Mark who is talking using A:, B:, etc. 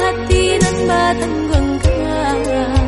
A: hati dan batang bengkara